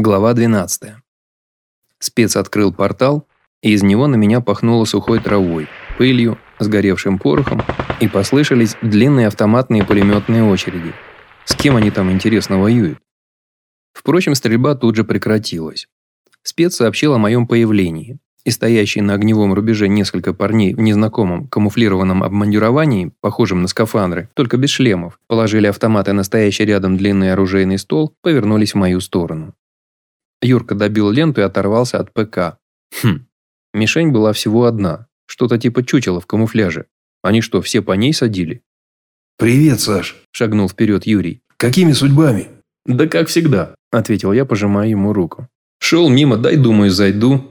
Глава 12. Спец открыл портал, и из него на меня пахнуло сухой травой, пылью, сгоревшим порохом, и послышались длинные автоматные пулеметные очереди. С кем они там, интересно, воюют? Впрочем, стрельба тут же прекратилась. Спец сообщил о моем появлении, и стоящие на огневом рубеже несколько парней в незнакомом камуфлированном обмундировании, похожем на скафандры, только без шлемов, положили автоматы на стоящий рядом длинный оружейный стол, повернулись в мою сторону. Юрка добил ленту и оторвался от ПК. Хм, мишень была всего одна, что-то типа чучела в камуфляже. Они что, все по ней садили? «Привет, Саш», – шагнул вперед Юрий. «Какими судьбами?» «Да как всегда», – ответил я, пожимая ему руку. «Шел мимо, дай, думаю, зайду».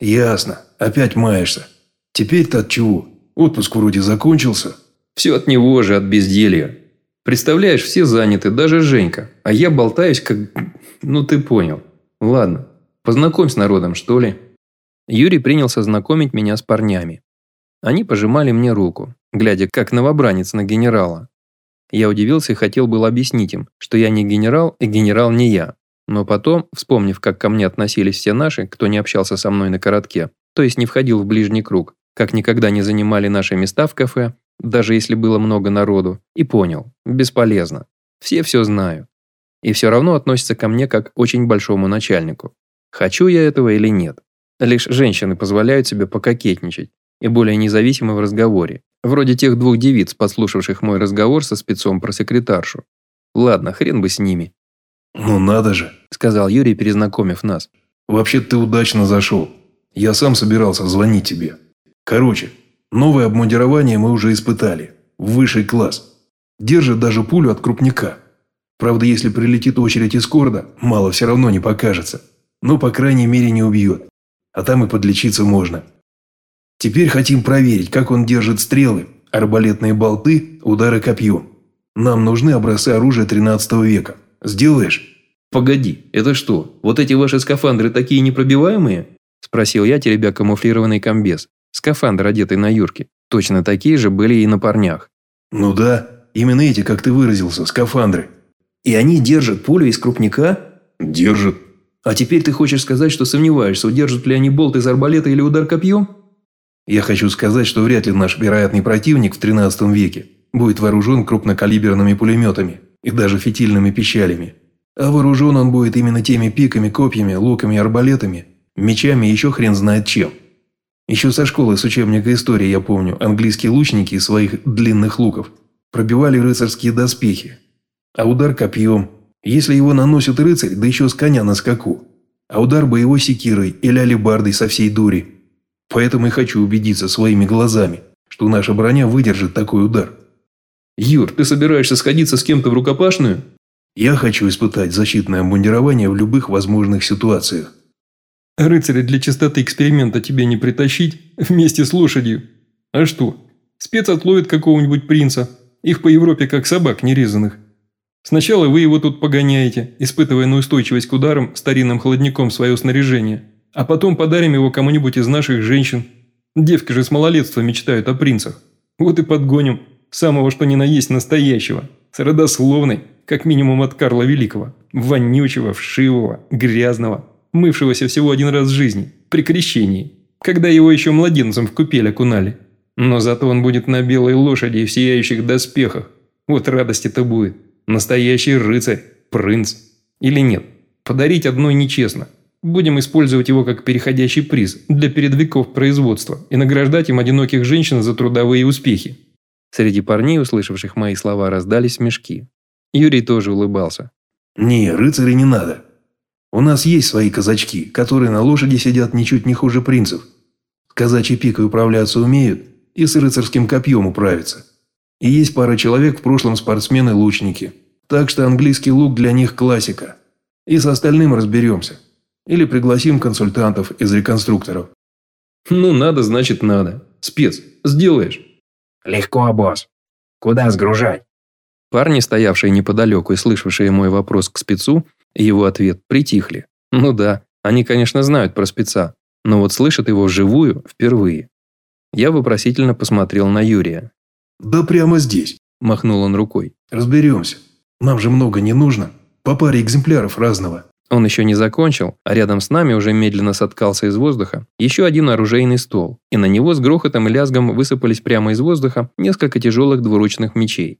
«Ясно. Опять маешься. Теперь-то от чего? Отпуск вроде закончился». «Все от него же, от безделья. Представляешь, все заняты, даже Женька. А я болтаюсь как... Ну, ты понял. Ладно, познакомь с народом, что ли. Юрий принялся знакомить меня с парнями. Они пожимали мне руку, глядя как новобранец на генерала. Я удивился и хотел было объяснить им, что я не генерал и генерал не я. Но потом, вспомнив, как ко мне относились все наши, кто не общался со мной на коротке, то есть не входил в ближний круг, как никогда не занимали наши места в кафе, даже если было много народу, и понял, бесполезно. Все все знают и все равно относится ко мне как к очень большому начальнику. Хочу я этого или нет. Лишь женщины позволяют себе пококетничать и более независимы в разговоре, вроде тех двух девиц, подслушавших мой разговор со спецом про секретаршу. Ладно, хрен бы с ними. «Ну надо же», – сказал Юрий, перезнакомив нас. «Вообще ты удачно зашел. Я сам собирался звонить тебе. Короче, новое обмундирование мы уже испытали. Высший класс. Держит даже пулю от крупника. Правда, если прилетит очередь из города, мало все равно не покажется. Но, по крайней мере, не убьет. А там и подлечиться можно. Теперь хотим проверить, как он держит стрелы, арбалетные болты, удары копьем. Нам нужны образцы оружия 13 века. Сделаешь? Погоди, это что, вот эти ваши скафандры такие непробиваемые? Спросил я, теребя камуфлированный комбез. Скафандр, одетый на Юрке. Точно такие же были и на парнях. Ну да, именно эти, как ты выразился, скафандры. И они держат пулю из крупника? Держат. А теперь ты хочешь сказать, что сомневаешься, удержат ли они болт из арбалета или удар копьем? Я хочу сказать, что вряд ли наш вероятный противник в 13 веке будет вооружен крупнокалиберными пулеметами и даже фитильными пищалями. А вооружен он будет именно теми пиками, копьями, луками, арбалетами, мечами и еще хрен знает чем. Еще со школы с учебника истории я помню, английские лучники из своих длинных луков пробивали рыцарские доспехи, а удар копьем, если его наносит рыцарь, да еще с коня на скаку. А удар боевой секирой или алебардой со всей дури. Поэтому и хочу убедиться своими глазами, что наша броня выдержит такой удар. Юр, ты собираешься сходиться с кем-то в рукопашную? Я хочу испытать защитное обмундирование в любых возможных ситуациях. Рыцаря для чистоты эксперимента тебе не притащить вместе с лошадью. А что, спец отловит какого-нибудь принца. Их по Европе как собак нерезанных. Сначала вы его тут погоняете, испытывая на устойчивость к ударам старинным холодником свое снаряжение, а потом подарим его кому-нибудь из наших женщин. Девки же с малолетства мечтают о принцах. Вот и подгоним самого что ни на есть настоящего, с родословной, как минимум от Карла Великого, вонючего, вшивого, грязного, мывшегося всего один раз в жизни, при крещении, когда его еще младенцем в купель окунали. Но зато он будет на белой лошади и в сияющих доспехах. Вот радости-то будет. Настоящий рыцарь, принц. Или нет? Подарить одной нечестно. Будем использовать его как переходящий приз для передвигов производства и награждать им одиноких женщин за трудовые успехи. Среди парней, услышавших мои слова, раздались смешки. Юрий тоже улыбался. «Не, рыцарей не надо. У нас есть свои казачки, которые на лошади сидят ничуть не хуже принцев. С пикой управляться умеют и с рыцарским копьем управятся. И есть пара человек в прошлом спортсмены-лучники. Так что английский лук для них классика. И с остальным разберемся. Или пригласим консультантов из реконструкторов. Ну, надо, значит, надо. Спец, сделаешь? Легко, босс. Куда сгружать? Парни, стоявшие неподалеку и слышавшие мой вопрос к спецу, его ответ притихли. Ну да, они, конечно, знают про спеца, но вот слышат его вживую впервые. Я вопросительно посмотрел на Юрия. «Да прямо здесь», – махнул он рукой. «Разберемся. Нам же много не нужно. По паре экземпляров разного». Он еще не закончил, а рядом с нами уже медленно соткался из воздуха еще один оружейный стол, и на него с грохотом и лязгом высыпались прямо из воздуха несколько тяжелых двуручных мечей.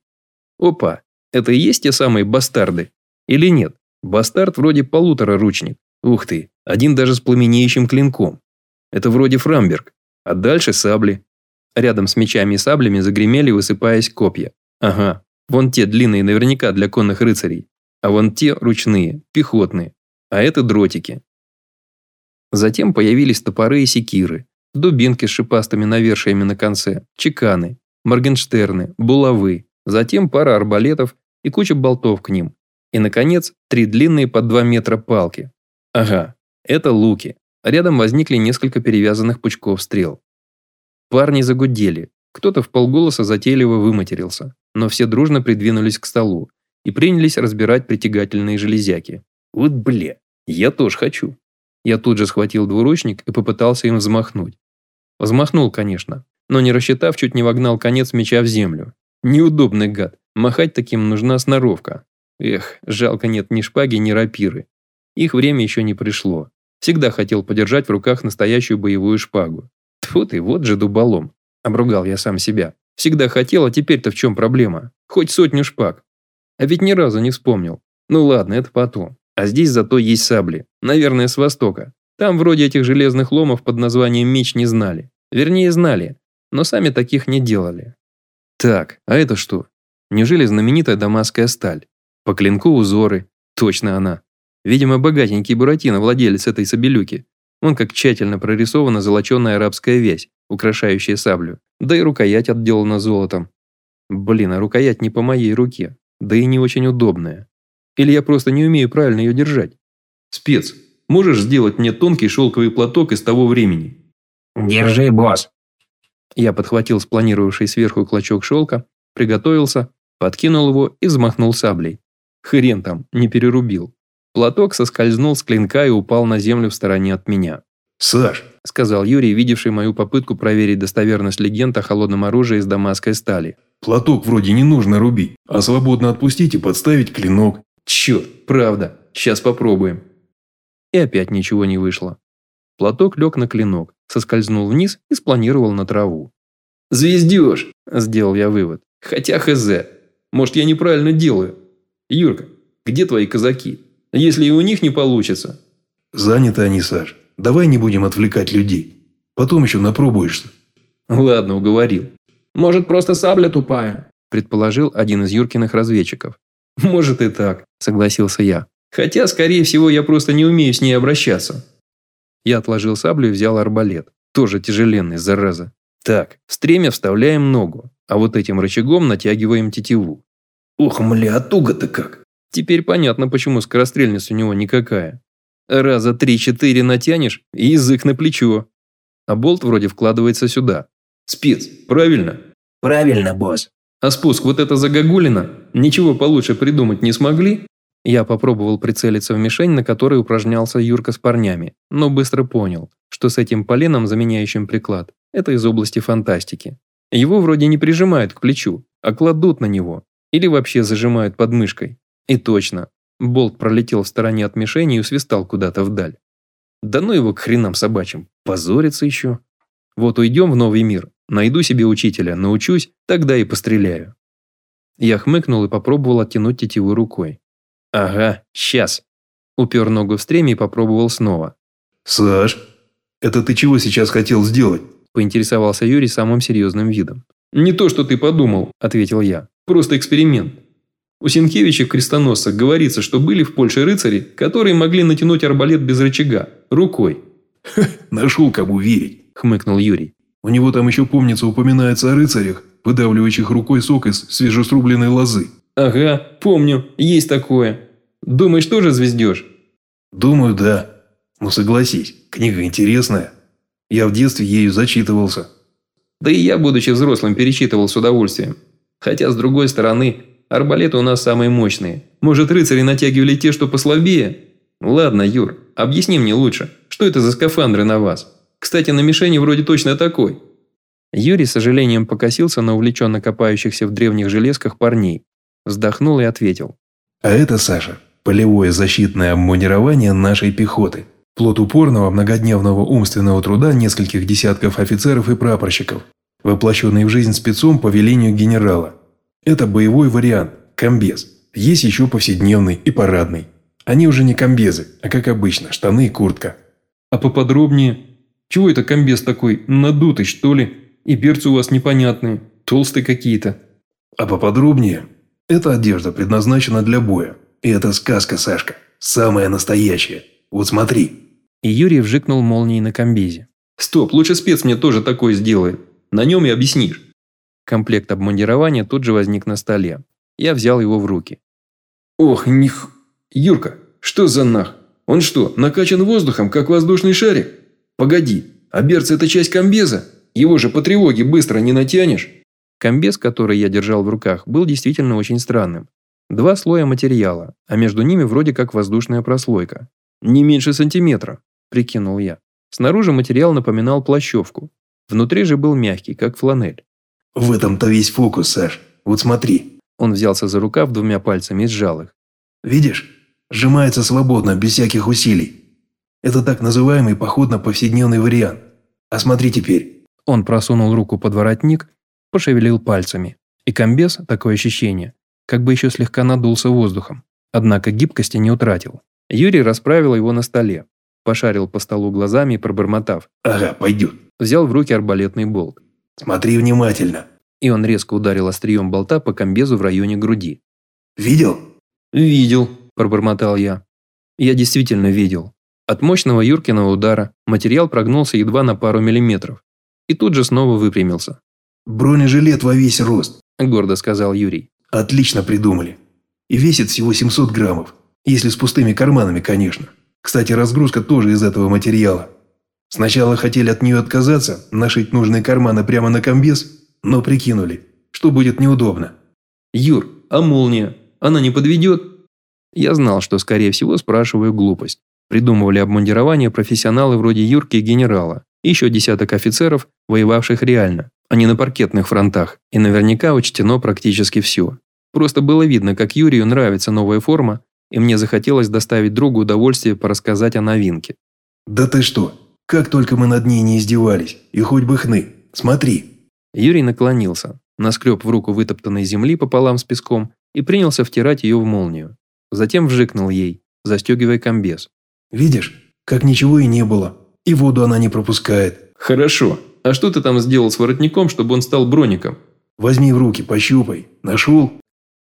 Опа, это и есть те самые бастарды? Или нет? Бастард вроде полутора ручник. Ух ты, один даже с пламенеющим клинком. Это вроде Фрамберг. А дальше сабли. Рядом с мечами и саблями загремели, высыпаясь копья. Ага, вон те длинные наверняка для конных рыцарей. А вон те ручные, пехотные. А это дротики. Затем появились топоры и секиры, дубинки с шипастыми навершиями на конце, чеканы, моргенштерны, булавы, затем пара арбалетов и куча болтов к ним. И, наконец, три длинные по 2 метра палки. Ага, это луки. Рядом возникли несколько перевязанных пучков стрел. Парни загудели. Кто-то в полголоса затейливо выматерился, но все дружно придвинулись к столу и принялись разбирать притягательные железяки. Вот бля, я тоже хочу. Я тут же схватил двуручник и попытался им взмахнуть. Взмахнул, конечно, но не рассчитав, чуть не вогнал конец меча в землю. Неудобный гад, махать таким нужна сноровка. Эх, жалко нет ни шпаги, ни рапиры. Их время еще не пришло. Всегда хотел подержать в руках настоящую боевую шпагу. Тьфу ты, вот же дуболом. Обругал я сам себя. Всегда хотел, а теперь-то в чем проблема? Хоть сотню шпаг. А ведь ни разу не вспомнил. Ну ладно, это потом. А здесь зато есть сабли. Наверное, с востока. Там вроде этих железных ломов под названием меч не знали. Вернее, знали, но сами таких не делали. Так, а это что? Неужели знаменитая дамасская сталь? По клинку узоры. Точно она. Видимо, богатенький Буратино, владелец этой сабелюки. Он как тщательно прорисована золоченая арабская вязь, украшающая саблю. Да и рукоять отделана золотом. Блин, а рукоять не по моей руке. Да и не очень удобная. Или я просто не умею правильно ее держать? Спец, можешь сделать мне тонкий шелковый платок из того времени? Держи, босс. Я подхватил спланировавший сверху клочок шелка, приготовился, подкинул его и взмахнул саблей. Хрен там, не перерубил. Платок соскользнул с клинка и упал на землю в стороне от меня. «Саш», – сказал Юрий, видевший мою попытку проверить достоверность легенд о холодном оружии из дамасской стали. «платок вроде не нужно рубить, а свободно отпустить и подставить клинок. Черт, правда. Сейчас попробуем. И опять ничего не вышло. Платок лег на клинок, соскользнул вниз и спланировал на траву. «Звездеж!» – сделал я вывод. «Хотя хз. Может, я неправильно делаю? Юрка, где твои казаки? Если и у них не получится...» «Заняты они, Саш. Давай не будем отвлекать людей. Потом еще напробуешься». «Ладно, уговорил». «Может, просто сабля тупая?» – предположил один из Юркиных разведчиков. «Может и так», – согласился я. «Хотя, скорее всего, я просто не умею с ней обращаться». Я отложил саблю и взял арбалет. Тоже тяжеленный, зараза. Так, в стремя вставляем ногу, а вот этим рычагом натягиваем тетиву. Ох, мля, туго-то как. Теперь понятно, почему скорострельность у него никакая. Раза три-четыре натянешь и язык на плечо. А болт вроде вкладывается сюда. Спец, правильно? Правильно, босс. А спуск вот это загогулина? Ничего получше придумать не смогли? Я попробовал прицелиться в мишень, на которой упражнялся Юрка с парнями, но быстро понял, что с этим поленом, заменяющим приклад, это из области фантастики. Его вроде не прижимают к плечу, а кладут на него. Или вообще зажимают под мышкой. И точно, болт пролетел в стороне от мишени и усвистал куда-то вдаль. Да ну его к хренам собачьим, позорится еще. Вот уйдем в новый мир, найду себе учителя, научусь, тогда и постреляю. Я хмыкнул и попробовал оттянуть тетиву рукой. Ага, сейчас. Упер ногу в стреме и попробовал снова. «Саш, это ты чего сейчас хотел сделать?» Поинтересовался Юрий самым серьезным видом. «Не то, что ты подумал», – ответил я. «Просто эксперимент. У Сенкевича крестоносцах говорится, что были в Польше рыцари, которые могли натянуть арбалет без рычага, рукой». «Нашел, кому верить», – хмыкнул Юрий. «У него там еще, помнится, упоминается о рыцарях, выдавливающих рукой сок из свежесрубленной лозы». «Ага, помню, есть такое. Думаешь, тоже звездешь?» «Думаю, да. Ну согласись, книга интересная. Я в детстве ею зачитывался». Да и я, будучи взрослым, перечитывал с удовольствием. Хотя, с другой стороны, арбалеты у нас самые мощные. Может, рыцари натягивали те, что послабее? Ладно, Юр, объясни мне лучше, что это за скафандры на вас? Кстати, на мишени вроде точно такой. Юрий с сожалением покосился на увлеченно копающихся в древних железках парней. Вздохнул и ответил. А это, Саша, Полевое защитное обмундирование нашей пехоты. Плод упорного многодневного умственного труда нескольких десятков офицеров и прапорщиков, воплощенный в жизнь спецом по велению генерала. Это боевой вариант, комбез. Есть еще повседневный и парадный. Они уже не комбезы, а как обычно, штаны и куртка. А поподробнее? Чего это комбез такой, надутый что ли? И перцы у вас непонятные, толстые какие-то. А поподробнее? Эта одежда предназначена для боя. И это сказка, Сашка. Самая настоящая. Вот смотри. И Юрий вжикнул молнией на комбезе. Стоп, лучше спец мне тоже такой сделает. На нем и объяснишь. Комплект обмундирования тут же возник на столе. Я взял его в руки. Ох, них... Юрка, что за нах? Он что, накачан воздухом, как воздушный шарик? Погоди, а берцы – это часть комбеза? Его же по тревоге быстро не натянешь. Комбез, который я держал в руках, был действительно очень странным. Два слоя материала, а между ними вроде как воздушная прослойка. Не меньше сантиметра, прикинул я. Снаружи материал напоминал плащевку. Внутри же был мягкий, как фланель. В этом-то весь фокус, Саш. Вот смотри. Он взялся за рукав двумя пальцами и сжал их. Видишь? Сжимается свободно, без всяких усилий. Это так называемый походно-повседневный вариант. А смотри теперь. Он просунул руку под воротник, пошевелил пальцами. И комбез, такое ощущение, как бы еще слегка надулся воздухом. Однако гибкости не утратил. Юрий расправил его на столе, пошарил по столу глазами и пробормотав. «Ага, пойдет». Взял в руки арбалетный болт. «Смотри внимательно». И он резко ударил острием болта по комбезу в районе груди. «Видел?» «Видел», – пробормотал я. Я действительно видел. От мощного Юркиного удара материал прогнулся едва на пару миллиметров. И тут же снова выпрямился. «Бронежилет во весь рост», – гордо сказал Юрий. «Отлично придумали. И весит всего 700 граммов. Если с пустыми карманами, конечно. Кстати, разгрузка тоже из этого материала. Сначала хотели от нее отказаться, нашить нужные карманы прямо на комбез, но прикинули, что будет неудобно. «Юр, а молния? Она не подведет?» Я знал, что, скорее всего, спрашиваю глупость. Придумывали обмундирование профессионалы вроде Юрки и генерала, еще десяток офицеров, воевавших реально, а не на паркетных фронтах, и наверняка учтено практически все. Просто было видно, как Юрию нравится новая форма, и мне захотелось доставить другу удовольствие порассказать о новинке. «Да ты что? Как только мы над ней не издевались, и хоть бы хны. Смотри!» Юрий наклонился, наскреб в руку вытоптанной земли пополам с песком и принялся втирать ее в молнию. Затем вжикнул ей, застегивая комбез. «Видишь, как ничего и не было. И воду она не пропускает». «Хорошо. А что ты там сделал с воротником, чтобы он стал броником?» «Возьми в руки, пощупай. Нашел?»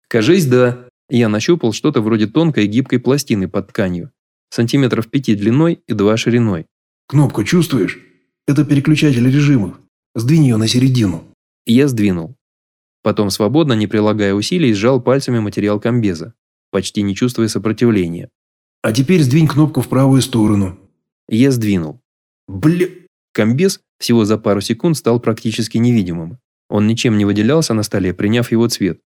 «Кажись, да». Я нащупал что-то вроде тонкой гибкой пластины под тканью. Сантиметров пяти длиной и два шириной. «Кнопку чувствуешь? Это переключатель режимов. Сдвинь ее на середину». Я сдвинул. Потом свободно, не прилагая усилий, сжал пальцами материал комбеза почти не чувствуя сопротивления. «А теперь сдвинь кнопку в правую сторону». Я сдвинул. Бля... Комбез всего за пару секунд стал практически невидимым. Он ничем не выделялся на столе, приняв его цвет.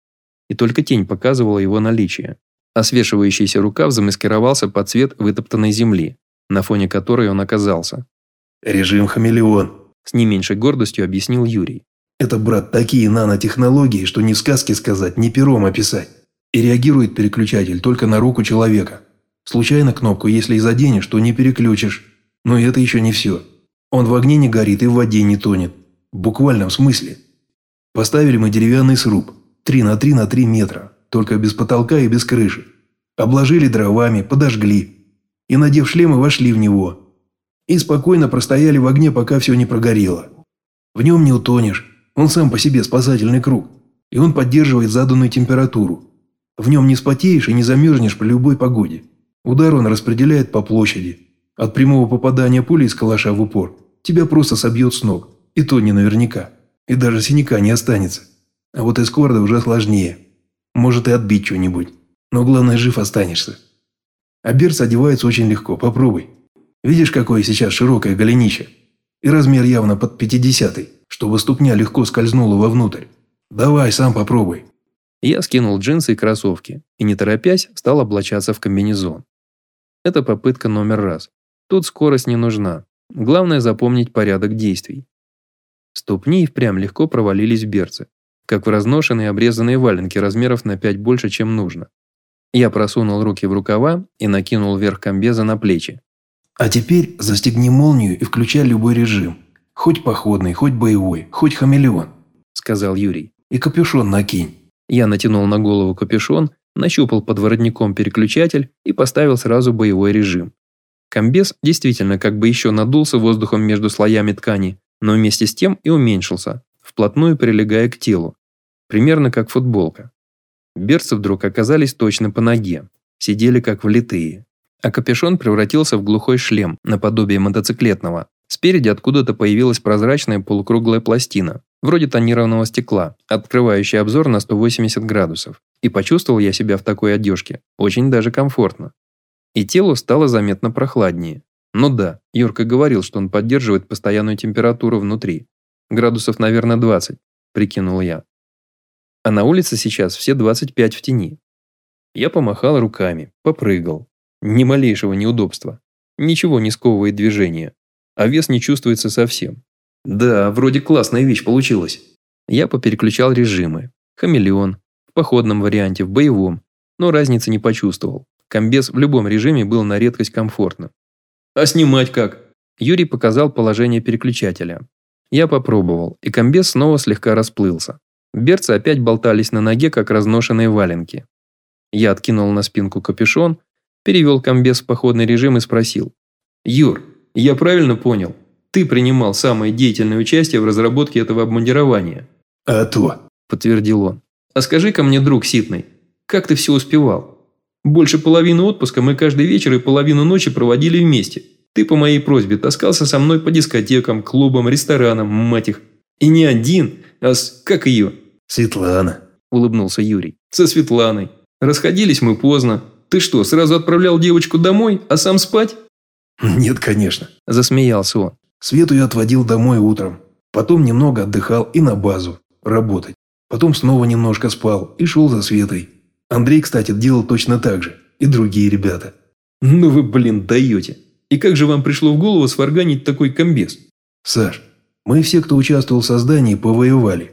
И только тень показывала его наличие. А свешивающийся рукав замаскировался под цвет вытоптанной земли, на фоне которой он оказался. «Режим хамелеон», – с не меньшей гордостью объяснил Юрий. «Это, брат, такие нанотехнологии, что ни в сказке сказать, ни пером описать. И реагирует переключатель только на руку человека. Случайно кнопку, если и заденешь, то не переключишь. Но это еще не все. Он в огне не горит и в воде не тонет. В буквальном смысле. Поставили мы деревянный сруб. 3 на 3 на 3 метра. Только без потолка и без крыши. Обложили дровами, подожгли. И, надев шлемы, вошли в него. И спокойно простояли в огне, пока все не прогорело. В нем не утонешь. Он сам по себе спасательный круг. И он поддерживает заданную температуру. В нем не спотеешь и не замерзнешь при любой погоде. Удар он распределяет по площади. От прямого попадания пули из калаша в упор тебя просто собьет с ног. И то не наверняка. И даже синяка не останется. А вот из корда уже сложнее. Может и отбить что-нибудь. Но главное, жив останешься. А берц одевается очень легко, попробуй. Видишь, какое сейчас широкое голенище? И размер явно под пятидесятый, чтобы ступня легко скользнула вовнутрь. Давай, сам попробуй. Я скинул джинсы и кроссовки и, не торопясь, стал облачаться в комбинезон. Это попытка номер раз. Тут скорость не нужна. Главное запомнить порядок действий. Ступни и впрямь легко провалились в берцы, как в разношенные обрезанные валенки размеров на 5 больше, чем нужно. Я просунул руки в рукава и накинул верх комбеза на плечи. А теперь застегни молнию и включай любой режим. Хоть походный, хоть боевой, хоть хамелеон. Сказал Юрий. И капюшон накинь. Я натянул на голову капюшон, нащупал под воротником переключатель и поставил сразу боевой режим. Комбез действительно как бы еще надулся воздухом между слоями ткани, но вместе с тем и уменьшился, вплотную прилегая к телу. Примерно как футболка. Берцы вдруг оказались точно по ноге, сидели как влитые. А капюшон превратился в глухой шлем, наподобие мотоциклетного. Спереди откуда-то появилась прозрачная полукруглая пластина, вроде тонированного стекла, открывающая обзор на 180 градусов. И почувствовал я себя в такой одежке. Очень даже комфортно. И телу стало заметно прохладнее. Ну да, Юрка говорил, что он поддерживает постоянную температуру внутри. Градусов, наверное, 20, прикинул я. А на улице сейчас все 25 в тени. Я помахал руками, попрыгал. Ни малейшего неудобства. Ничего не сковывает движение. А вес не чувствуется совсем. Да, вроде классная вещь получилась. Я попереключал режимы. Хамелеон. В походном варианте, в боевом. Но разницы не почувствовал. Комбез в любом режиме был на редкость комфортным. «А снимать как?» Юрий показал положение переключателя. Я попробовал, и комбез снова слегка расплылся. Берцы опять болтались на ноге, как разношенные валенки. Я откинул на спинку капюшон, перевел комбез в походный режим и спросил. «Юр, я правильно понял? Ты принимал самое деятельное участие в разработке этого обмундирования?» «А то», – подтвердил он. «А скажи-ка мне, друг Ситный, как ты все успевал? Больше половины отпуска мы каждый вечер и половину ночи проводили вместе. Ты по моей просьбе таскался со мной по дискотекам, клубам, ресторанам, мать их. И не один, а с... как ее?» «Светлана», – улыбнулся Юрий. «Со Светланой. Расходились мы поздно. Ты что, сразу отправлял девочку домой, а сам спать?» «Нет, конечно», – засмеялся он. Свету я отводил домой утром. Потом немного отдыхал и на базу. Работать. Потом снова немножко спал и шел за Светой. Андрей, кстати, делал точно так же. И другие ребята. Ну вы, блин, даете. И как же вам пришло в голову сварганить такой комбез? Саш, мы все, кто участвовал в создании, повоевали.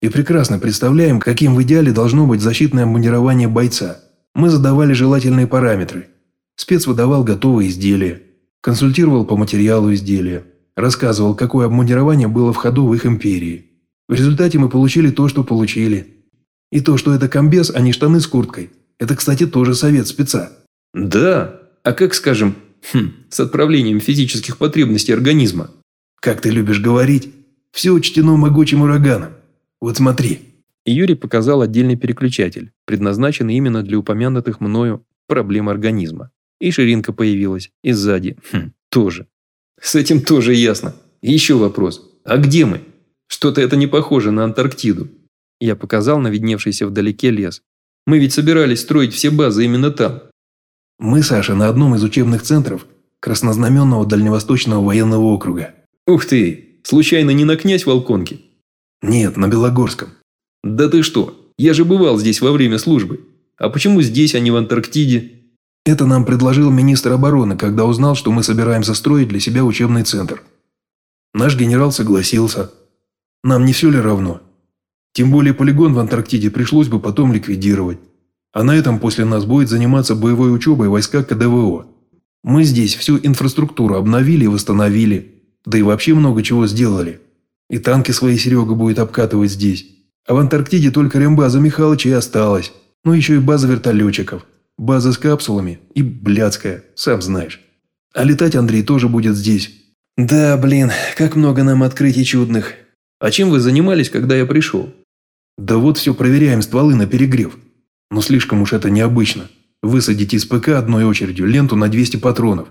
И прекрасно представляем, каким в идеале должно быть защитное обмундирование бойца. Мы задавали желательные параметры. Спец выдавал готовые изделия. Консультировал по материалу изделия. Рассказывал, какое обмундирование было в ходу в их империи. В результате мы получили то, что получили. И то, что это комбез, а не штаны с курткой. Это, кстати, тоже совет спеца. Да, а как, скажем, хм, с отправлением физических потребностей организма? Как ты любишь говорить, все учтено могучим ураганом. Вот смотри. Юрий показал отдельный переключатель, предназначенный именно для упомянутых мною проблем организма. И ширинка появилась, и сзади, хм, тоже. С этим тоже ясно. еще вопрос. А где мы? Что-то это не похоже на Антарктиду. Я показал на видневшийся вдалеке лес. Мы ведь собирались строить все базы именно там. Мы, Саша, на одном из учебных центров Краснознаменного Дальневосточного военного округа. Ух ты! Случайно не на князь Волконки? Нет, на Белогорском. Да ты что? Я же бывал здесь во время службы. А почему здесь, а не в Антарктиде? Это нам предложил министр обороны, когда узнал, что мы собираемся строить для себя учебный центр. Наш генерал согласился. Нам не все ли равно? Тем более полигон в Антарктиде пришлось бы потом ликвидировать. А на этом после нас будет заниматься боевой учебой войска КДВО. Мы здесь всю инфраструктуру обновили и восстановили. Да и вообще много чего сделали. И танки свои Серега будет обкатывать здесь. А в Антарктиде только рембаза Михалыча и осталась. Ну еще и база вертолетчиков. База с капсулами и блядская, сам знаешь. А летать Андрей тоже будет здесь. Да, блин, как много нам открытий чудных. А чем вы занимались, когда я пришел? Да вот все проверяем стволы на перегрев. Но слишком уж это необычно. Высадить из ПК одной очередью ленту на 200 патронов.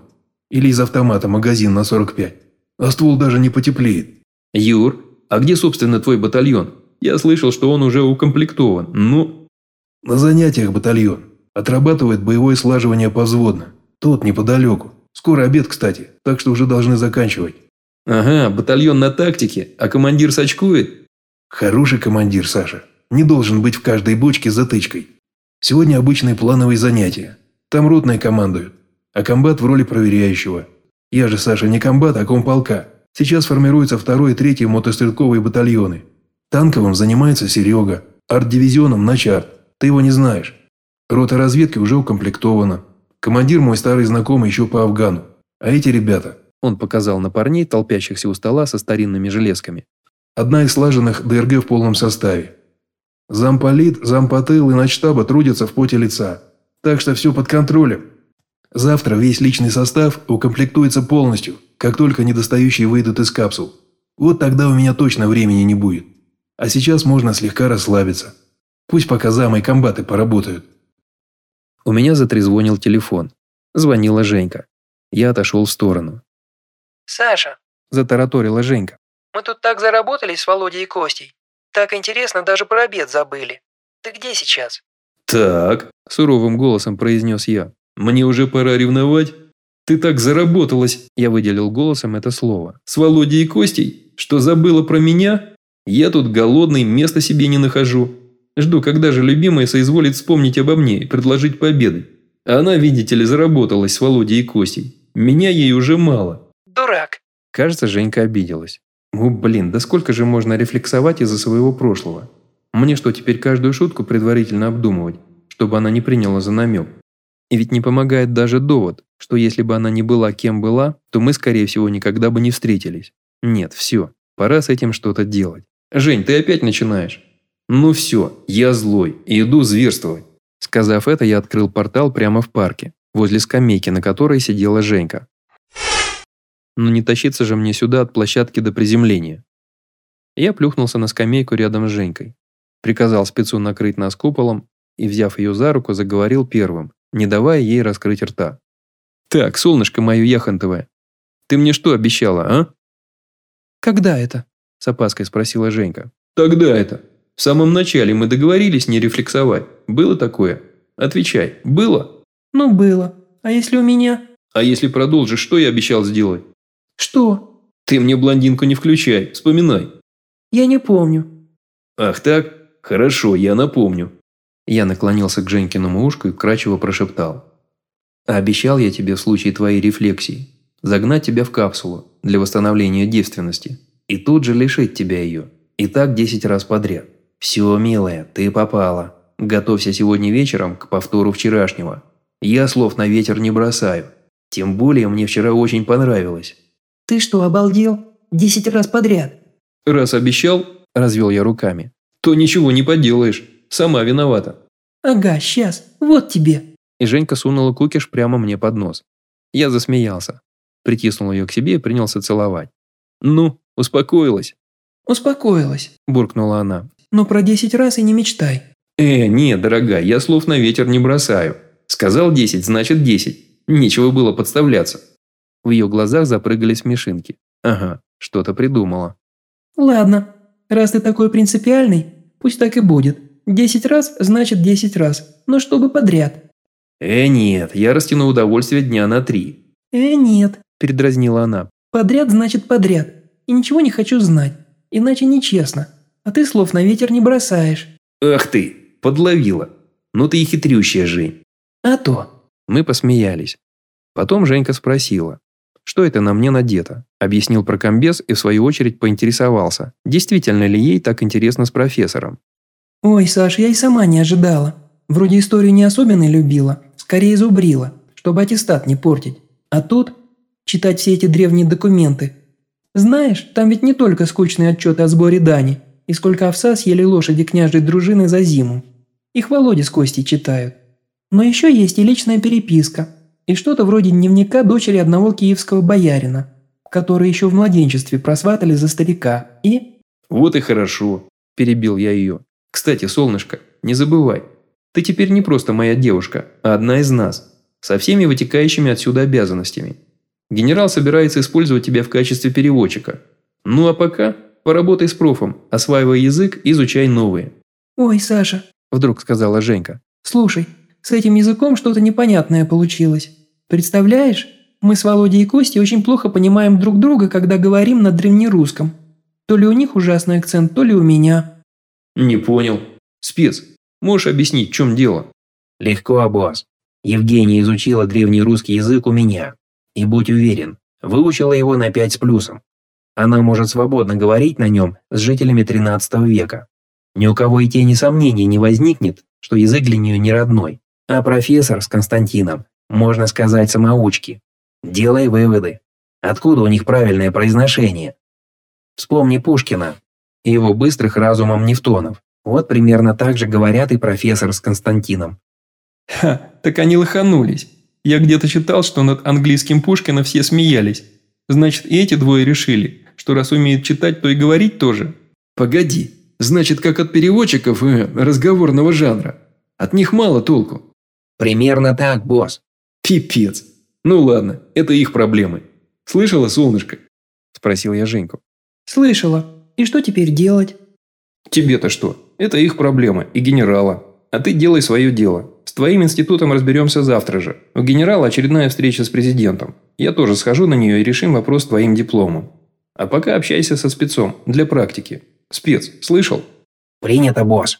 Или из автомата магазин на 45. А ствол даже не потеплеет. Юр, а где, собственно, твой батальон? Я слышал, что он уже укомплектован. Ну... На занятиях батальон. Отрабатывает боевое слаживание повзводно. Тот неподалеку. Скоро обед, кстати, так что уже должны заканчивать. Ага, батальон на тактике, а командир сачкует? Хороший командир, Саша. Не должен быть в каждой бочке затычкой. Сегодня обычные плановые занятия. Там ротные командуют, а комбат в роли проверяющего. Я же, Саша, не комбат, а комполка. Сейчас формируются второй и третий мотострелковые батальоны. Танковым занимается Серега, арт-дивизионом начарт. Ты его не знаешь. Рота разведки уже укомплектована. Командир мой старый знакомый еще по Афгану. А эти ребята, Он показал на парней, толпящихся у стола со старинными железками. одна из слаженных ДРГ в полном составе. Замполит, зампотыл и начтаба трудятся в поте лица. Так что все под контролем. Завтра весь личный состав укомплектуется полностью, как только недостающие выйдут из капсул. Вот тогда у меня точно времени не будет. А сейчас можно слегка расслабиться. Пусть пока замы и комбаты поработают. У меня затрезвонил телефон. Звонила Женька. Я отошел в сторону. «Саша, Затараторила Женька. мы тут так заработались с Володей и Костей. Так интересно, даже про обед забыли. Ты где сейчас?» «Так», – суровым голосом произнес я. «Мне уже пора ревновать. Ты так заработалась», – я выделил голосом это слово. «С Володей и Костей? Что забыла про меня? Я тут голодный, места себе не нахожу. Жду, когда же любимая соизволит вспомнить обо мне и предложить пообедать. А она, видите ли, заработалась с Володей и Костей. Меня ей уже мало». «Дурак!» Кажется, Женька обиделась. О, блин, да сколько же можно рефлексовать из-за своего прошлого? Мне что, теперь каждую шутку предварительно обдумывать, чтобы она не приняла за намек? И ведь не помогает даже довод, что если бы она не была кем была, то мы, скорее всего, никогда бы не встретились. Нет, все, пора с этим что-то делать. «Жень, ты опять начинаешь?» «Ну все, я злой и иду зверствовать». Сказав это, я открыл портал прямо в парке, возле скамейки, на которой сидела Женька. Но не тащиться же мне сюда от площадки до приземления. Я плюхнулся на скамейку рядом с Женькой. Приказал спецу накрыть нас куполом и, взяв ее за руку, заговорил первым, не давая ей раскрыть рта. «Так, солнышко мое яхонтовое, ты мне что обещала, а?» «Когда это?» – с опаской спросила Женька. Тогда это. В самом начале мы договорились не рефлексовать. Было такое? Отвечай, было? «Ну, было. А если у меня?» А если продолжишь, что я обещал сделать? «Что?» Ты мне блондинку не включай, вспоминай. «Я не помню». Ах так? Хорошо, я напомню. Я наклонился к Женькиному ушку и вкрадчиво прошептал. «А обещал я тебе в случае твоей рефлексии загнать тебя в капсулу для восстановления девственности и тут же лишить тебя ее. И так десять раз подряд. Все, милая, ты попала. Готовься сегодня вечером к повтору вчерашнего. Я слов на ветер не бросаю. Тем более мне вчера очень понравилось». «Ты что, обалдел? Десять раз подряд?» Раз обещал, – развел я руками. то ничего не поделаешь. Сама виновата. «Ага, сейчас. Вот тебе». И Женька сунула кукиш прямо мне под нос. Я засмеялся. Притиснул ее к себе и принялся целовать. Ну, успокоилась. «Успокоилась. Буркнула она. Но про десять раз и не мечтай». Э, не, дорогая, я слов на ветер не бросаю. Сказал 10, значит 10. Нечего было подставляться. В ее глазах запрыгали смешинки. Ага, что-то придумала. «Ладно. Раз ты такой принципиальный, пусть так и будет. Десять раз значит десять раз. Но чтобы подряд». Э, нет, я растяну удовольствие дня на три. «Э, нет. Передразнила она. Подряд значит подряд. И ничего не хочу знать. Иначе нечестно. А ты слов на ветер не бросаешь. Ах ты, подловила. Ну ты и хитрющая, Жень. А то. Мы посмеялись. Потом Женька спросила, что это на мне надето. Объяснил про комбез и в свою очередь поинтересовался, действительно ли ей так интересно с профессором. Ой, Саш, я и сама не ожидала. Вроде историю не особенно любила, скорее зубрила, чтобы аттестат не портить. А тут читать все эти древние документы. Знаешь, там ведь не только скучные отчеты о сборе дани, и сколько овса съели лошади княжей дружины за зиму. Их Володя с Костей читают. Но еще есть и личная переписка, и что-то вроде дневника дочери одного киевского боярина, который еще в младенчестве просватали за старика, и... Вот и хорошо, перебил я ее. Кстати, солнышко, не забывай, ты теперь не просто моя девушка, а одна из нас, со всеми вытекающими отсюда обязанностями. Генерал собирается использовать тебя в качестве переводчика. Ну а пока поработай с профом, осваивай язык, изучай новые. «Ой, Саша, Вдруг сказала Женька. слушай, с этим языком что-то непонятное получилось. Представляешь, мы с Володей и Костей очень плохо понимаем друг друга, когда говорим на древнерусском. То ли у них ужасный акцент, то ли у меня. Не понял. Спец, можешь объяснить, в чем дело? Легко, босс. Евгения изучила древний русский язык у меня. И будь уверен, выучила его на 5 с плюсом. Она может свободно говорить на нем с жителями 13 века. Ни у кого и тени сомнений не возникнет, что язык для нее не родной. А профессор с Константином, можно сказать, самоучки. Делай выводы. Откуда у них правильное произношение? Вспомни Пушкина и его быстрых разумом Нефтонов. Вот примерно так же говорят и профессор с Константином. Ха, так они лоханулись. Я где-то читал, что над английским Пушкина все смеялись. Значит, и эти двое решили, что раз умеют читать, то и говорить тоже. Погоди, значит, как от переводчиков и разговорного жанра. От них мало толку. Примерно так, босс. Пипец. Ну ладно, это их проблемы. Слышала, солнышко? Спросил я Женьку. Слышала. И что теперь делать? Тебе-то что? Это их проблема и генерала. А ты делай свое дело. С твоим институтом разберемся завтра же. У генерала очередная встреча с президентом. Я тоже схожу на нее и решим вопрос с твоим дипломом. А пока общайся со спецом для практики. Спец, слышал? Принято, босс.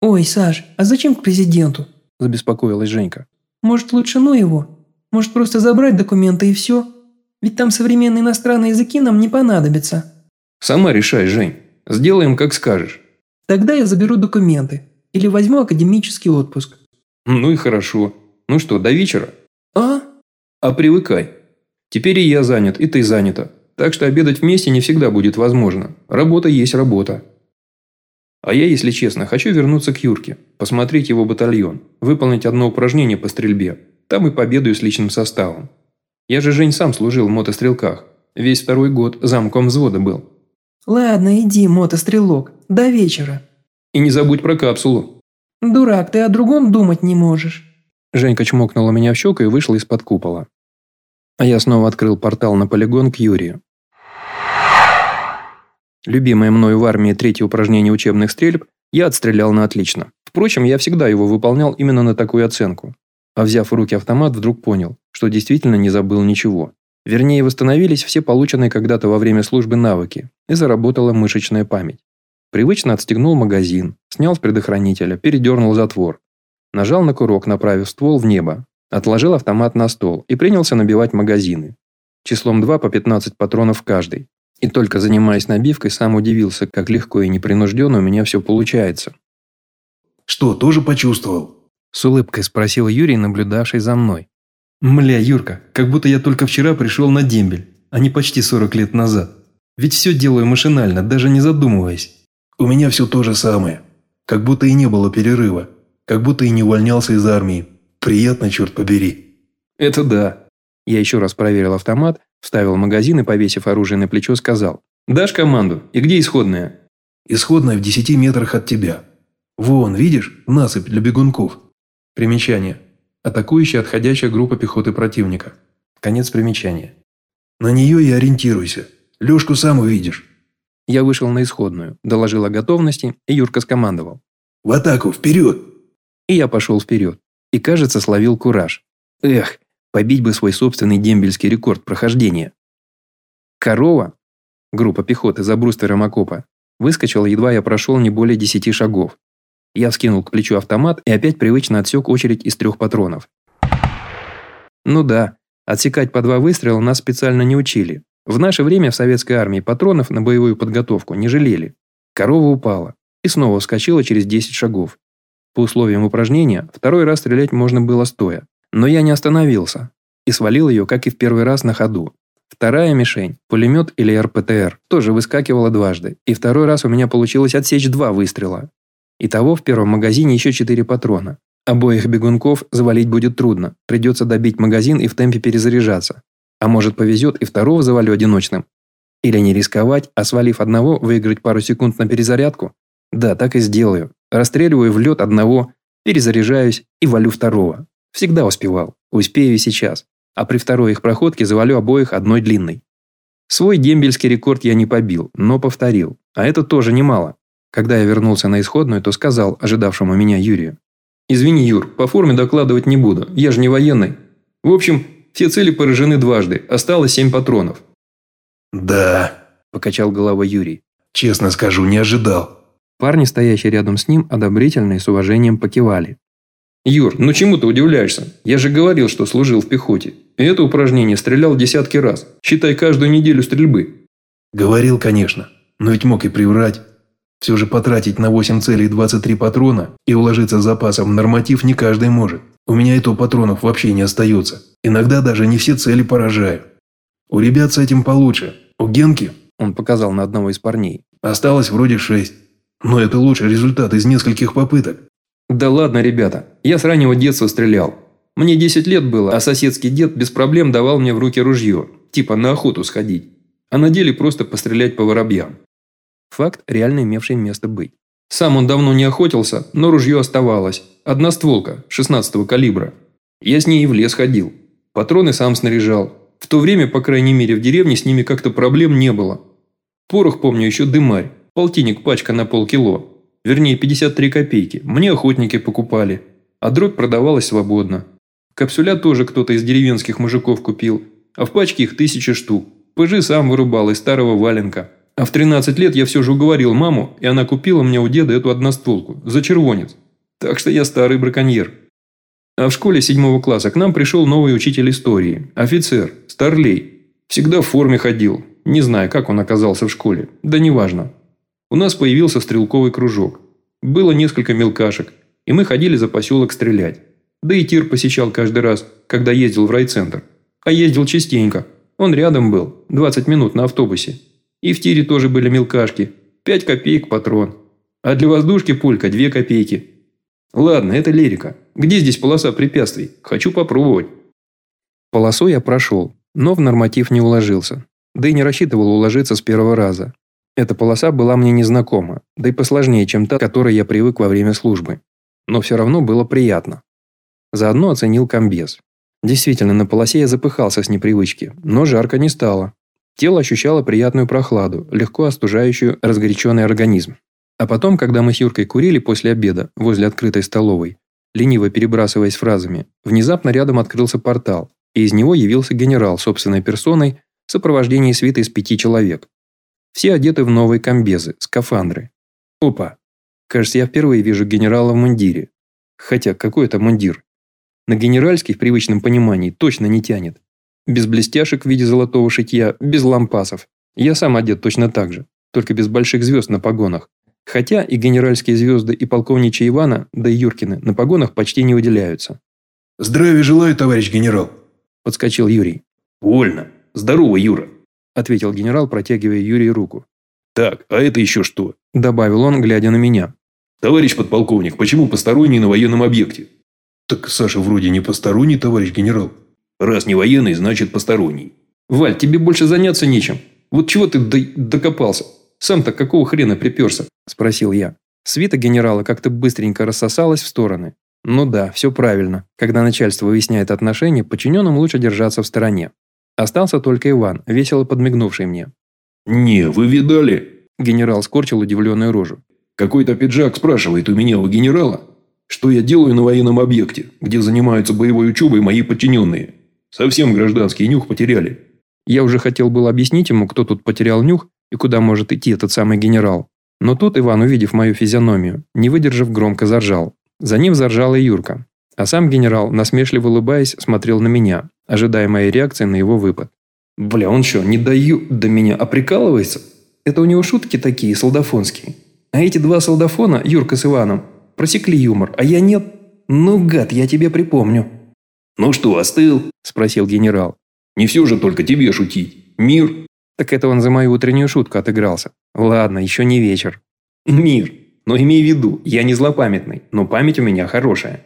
Ой, Саш, а зачем к президенту? Забеспокоилась Женька. Может, лучше ну его? Может, просто забрать документы и все? Ведь там современные иностранные языки нам не понадобятся. Сама решай, Жень. Сделаем, как скажешь. Тогда я заберу документы. Или возьму академический отпуск. Ну и хорошо. Ну что, до вечера? А? А привыкай. Теперь и я занят, и ты занята. Так что обедать вместе не всегда будет возможно. Работа есть работа. А я, если честно, хочу вернуться к Юрке, посмотреть его батальон, выполнить одно упражнение по стрельбе. Там и победую с личным составом. Я же, Жень, сам служил в мотострелках. Весь второй год замком взвода был. Ладно, иди, мотострелок. До вечера. И не забудь про капсулу. Дурак, ты о другом думать не можешь. Женька чмокнула меня в щеку и вышла из-под купола. А я снова открыл портал на полигон к Юрию. Любимое мною в армии третье упражнение учебных стрельб я отстрелял на отлично. Впрочем, я всегда его выполнял именно на такую оценку. А взяв в руки автомат, вдруг понял, что действительно не забыл ничего. Вернее, восстановились все полученные когда-то во время службы навыки, и заработала мышечная память. Привычно отстегнул магазин, снял с предохранителя, передернул затвор. Нажал на курок, направив ствол в небо. Отложил автомат на стол и принялся набивать магазины. Числом 2 по 15 патронов каждый. И только занимаясь набивкой, сам удивился, как легко и непринужденно у меня все получается. Что, тоже почувствовал? С улыбкой спросил Юрий, наблюдавший за мной. Мля, Юрка, как будто я только вчера пришел на дембель, а не почти 40 лет назад. Ведь все делаю машинально, даже не задумываясь. У меня все то же самое. Как будто и не было перерыва. Как будто и не увольнялся из армии. Приятно, черт побери. Это да. Я еще раз проверил автомат, вставил магазин и, повесив оружие на плечо, сказал. «Дашь команду? И где исходная?» «Исходная в 10 метрах от тебя. Вон, видишь, насыпь для бегунков». Примечание. Атакующая отходящая группа пехоты противника. Конец примечания. «На нее и ориентируйся. Лешку сам увидишь». Я вышел на исходную, доложил о готовности, и Юрка скомандовал. «В атаку, вперед!» И я пошел вперед. И, кажется, словил кураж. Эх, побить бы свой собственный дембельский рекорд прохождения. Корова, группа пехоты за бруствером окопа, выскочила, едва я прошел не более десяти шагов. Я вскинул к плечу автомат и опять привычно отсек очередь из трех патронов. Ну да, отсекать по два выстрела нас специально не учили. В наше время в советской армии патронов на боевую подготовку не жалели. Корова упала и снова вскочила через 10 шагов. По условиям упражнения, второй раз стрелять можно было стоя. Но я не остановился и свалил ее, как и в первый раз, на ходу. Вторая мишень, пулемет или РПТР, тоже выскакивала дважды, и второй раз у меня получилось отсечь два выстрела. Итого в первом магазине еще четыре патрона. Обоих бегунков завалить будет трудно, придется добить магазин и в темпе перезаряжаться. А может повезет и второго завалю одиночным. Или не рисковать, а свалив одного, выиграть пару секунд на перезарядку? Да, так и сделаю. Расстреливаю в лед одного, перезаряжаюсь и валю второго. Всегда успевал. Успею и сейчас. А при второй их проходке завалю обоих одной длинной. Свой дембельский рекорд я не побил, но повторил. А это тоже немало. Когда я вернулся на исходную, то сказал ожидавшему меня Юрию. «Извини, Юр, по форме докладывать не буду, я же не военный. В общем, все цели поражены дважды, осталось семь патронов». «Да», – покачал головой Юрий. «Честно скажу, не ожидал». Парни, стоящие рядом с ним, одобрительно и с уважением покивали. «Юр, ну чему ты удивляешься? Я же говорил, что служил в пехоте. И это упражнение стрелял десятки раз. Считай каждую неделю стрельбы». «Говорил, конечно. Но ведь мог и приврать. Все же потратить на 8 целей 23 патрона и уложиться с запасом норматив не каждый может. У меня и то патронов вообще не остается. Иногда даже не все цели поражаю. У ребят с этим получше. У Генки, Он показал на одного из парней. осталось вроде шесть. Но это лучший результат из нескольких попыток. Да ладно, ребята, я с раннего детства стрелял. Мне 10 лет было, а соседский дед без проблем давал мне в руки ружье. Типа на охоту сходить. А на деле просто пострелять по воробьям. Факт, реально имевший место быть. Сам он давно не охотился, но ружье оставалось. Одна стволка, 16-го калибра. Я с ней и в лес ходил. Патроны сам снаряжал. В то время, по крайней мере, в деревне с ними как-то проблем не было. Порох, помню, еще дымарь. Полтинник пачка на полкило. Вернее, 53 копейки. Мне охотники покупали. А дробь продавалась свободно. Капсуля тоже кто-то из деревенских мужиков купил. А в пачке их тысячи штук. Пыжи сам вырубал из старого валенка. А в 13 лет я все же уговорил маму, и она купила мне у деда эту одностволку. За червонец. Так что я старый браконьер. А в школе седьмого класса к нам пришел новый учитель истории. Офицер. Старлей. Всегда в форме ходил. Не знаю, как он оказался в школе. Да неважно. У нас появился стрелковый кружок. Было несколько мелкашек. И мы ходили за поселок стрелять. Да и тир посещал каждый раз, когда ездил в райцентр. А ездил частенько. Он рядом был. 20 минут на автобусе. И в тире тоже были мелкашки. 5 копеек патрон. А для воздушки пулька 2 копейки. Ладно, это лирика. Где здесь полоса препятствий? Хочу попробовать. Полосу я прошел, но в норматив не уложился. Да и не рассчитывал уложиться с первого раза. Эта полоса была мне незнакома, да и посложнее, чем та, к которой я привык во время службы. Но все равно было приятно. Заодно оценил комбез. Действительно, на полосе я запыхался с непривычки, но жарко не стало. Тело ощущало приятную прохладу, легко остужающую разгоряченный организм. А потом, когда мы с Юркой курили после обеда возле открытой столовой, лениво перебрасываясь фразами, внезапно рядом открылся портал, и из него явился генерал собственной персоной в сопровождении свиты из пяти человек. Все одеты в новые комбезы, скафандры. Опа! Кажется, я впервые вижу генерала в мундире. Хотя, какой это мундир? На генеральский в привычном понимании точно не тянет. Без блестяшек в виде золотого шитья, без лампасов. Я сам одет точно так же, только без больших звезд на погонах. Хотя и генеральские звезды, и полковничьи Ивана, да и Юркины на погонах почти не выделяются. «Здравия желаю, товарищ генерал!» – подскочил Юрий. Вольно. Здорово, Юра. – ответил генерал, протягивая Юрию руку. Так, а это еще что? Добавил он, глядя на меня. Товарищ подполковник, почему посторонний на военном объекте? «Так Саша вроде не посторонний, товарищ генерал». Раз не военный, значит посторонний. Валь, тебе больше заняться нечем. Вот чего ты до- докопался? Сам-то какого хрена приперся? – спросил я. Свита генерала как-то быстренько рассосалась в стороны. Ну да, все правильно. Когда начальство выясняет отношения, подчиненным лучше держаться в стороне. Остался только Иван, весело подмигнувший мне. Не, вы видали? Генерал скорчил удивленную рожу. Какой-то пиджак спрашивает у меня, у генерала, что я делаю на военном объекте, где занимаются боевой учебой мои подчиненные. Совсем гражданский нюх потеряли. Я уже хотел было объяснить ему, кто тут потерял нюх и куда может идти этот самый генерал. Но тут Иван, увидев мою физиономию, не выдержав, громко заржал. За ним заржала и Юрка. А сам генерал, насмешливо улыбаясь, смотрел на меня, ожидая моей реакции на его выпад. Бля, он что, не даю до меня, а прикалывается? Это у него шутки такие, солдафонские. А эти два солдафона, Юрка с Иваном, просекли юмор, а я нет. Ну, гад, я тебе припомню. Ну что, остыл? Спросил генерал. Не все же только тебе шутить. Мир? Так это он за мою утреннюю шутку отыгрался. Ладно, еще не вечер. Мир. Но имей в виду, я не злопамятный, но память у меня хорошая.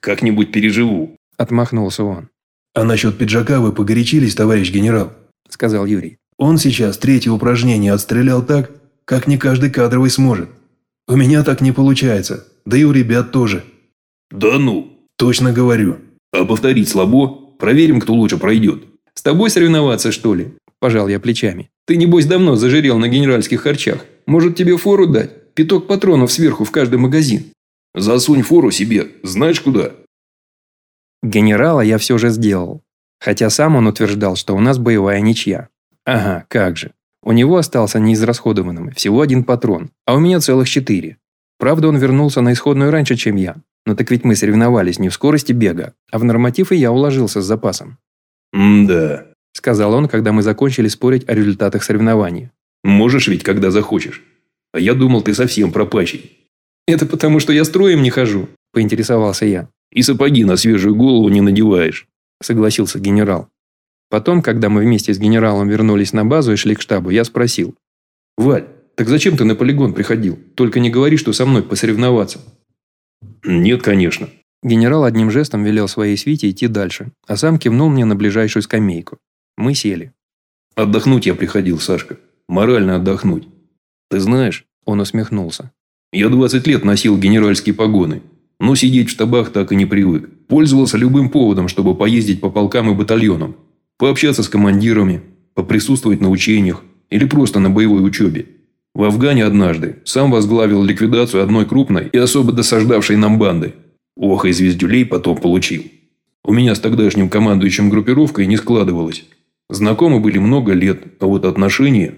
Как-нибудь переживу. Отмахнулся он. «А насчет пиджака вы погорячились, товарищ генерал. Сказал Юрий. Он сейчас третье упражнение отстрелял так, как не каждый кадровый сможет. У меня так не получается, да и у ребят тоже. Да ну. Точно говорю. А повторить слабо? Проверим, кто лучше пройдет. С тобой соревноваться, что ли? Пожал я плечами. Ты, небось, давно зажирел на генеральских харчах. Может, тебе фору дать? Пяток патронов сверху в каждый магазин. Засунь фору себе, знаешь куда? Генерала я все же сделал. Хотя сам он утверждал, что у нас боевая ничья. Ага, как же. У него остался неизрасходованным всего один патрон, а у меня целых четыре. Правда, он вернулся на исходную раньше, чем я. Но так ведь мы соревновались не в скорости бега, а в норматив и я уложился с запасом. «М-да. Сказал он, когда мы закончили спорить о результатах соревнований. Можешь ведь, когда захочешь. А я думал, ты совсем пропащий. Это потому, что я строем не хожу. Поинтересовался я. И сапоги на свежую голову не надеваешь. Согласился генерал. Потом, когда мы вместе с генералом вернулись на базу и шли к штабу, я спросил. «Валь, так зачем ты на полигон приходил? Только не говори, что со мной посоревноваться». «Нет, конечно». Генерал одним жестом велел своей свите идти дальше, а сам кивнул мне на ближайшую скамейку. Мы сели. «Отдохнуть я приходил, Сашка. Морально отдохнуть. Ты знаешь, он усмехнулся. Я 20 лет носил генеральские погоны, но сидеть в штабах так и не привык. Пользовался любым поводом, чтобы поездить по полкам и батальонам, пообщаться с командирами, поприсутствовать на учениях или просто на боевой учебе. В Афгане однажды сам возглавил ликвидацию одной крупной и особо досаждавшей нам банды. Ох, и звездюлей потом получил. У меня с тогдашним командующим группировкой не складывалось. Знакомы были много лет, а вот отношения...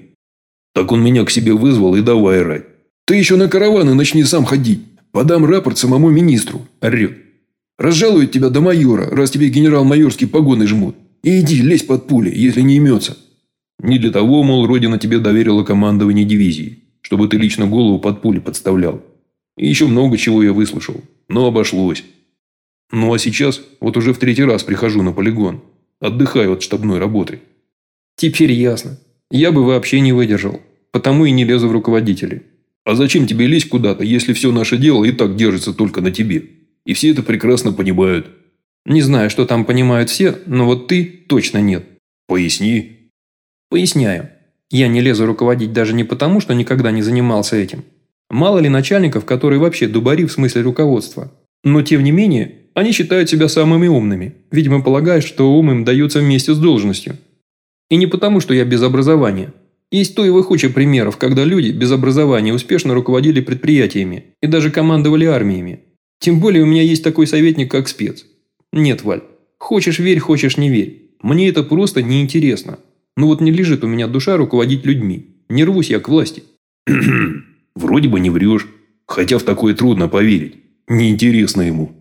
Так он меня к себе вызвал и давай орать. «Ты еще на караваны начни сам ходить. Подам рапорт самому министру», – орет. «Разжалует тебя до майора, раз тебе генерал-майорские погоны жмут. И иди, лезь под пули, если не имется». Не для того, мол, Родина тебе доверила командование дивизии, чтобы ты лично голову под пули подставлял. И еще много чего я выслушал, но обошлось. Ну а сейчас вот уже в третий раз прихожу на полигон. Отдыхаю от штабной работы. Теперь ясно. Я бы вообще не выдержал. Потому и не лезу в руководители. А зачем тебе лезть куда-то, если все наше дело и так держится только на тебе? И все это прекрасно понимают. Не знаю, что там понимают все, но вот ты точно нет. Поясни. Поясняю. Я не лезу руководить даже не потому, что никогда не занимался этим. Мало ли начальников, которые вообще дубари в смысле руководства. Но тем не менее, они считают себя самыми умными. Видимо, полагают, что ум им дается вместе с должностью. И не потому, что я без образования. Есть то и выхуча примеров, когда люди без образования успешно руководили предприятиями и даже командовали армиями. Тем более у меня есть такой советник, как спец. Нет, Валь, хочешь верь, хочешь не верь. Мне это просто неинтересно. Ну вот не лежит у меня душа руководить людьми. Не рвусь я к власти. Вроде бы не врешь. Хотя в такое трудно поверить. Неинтересно ему.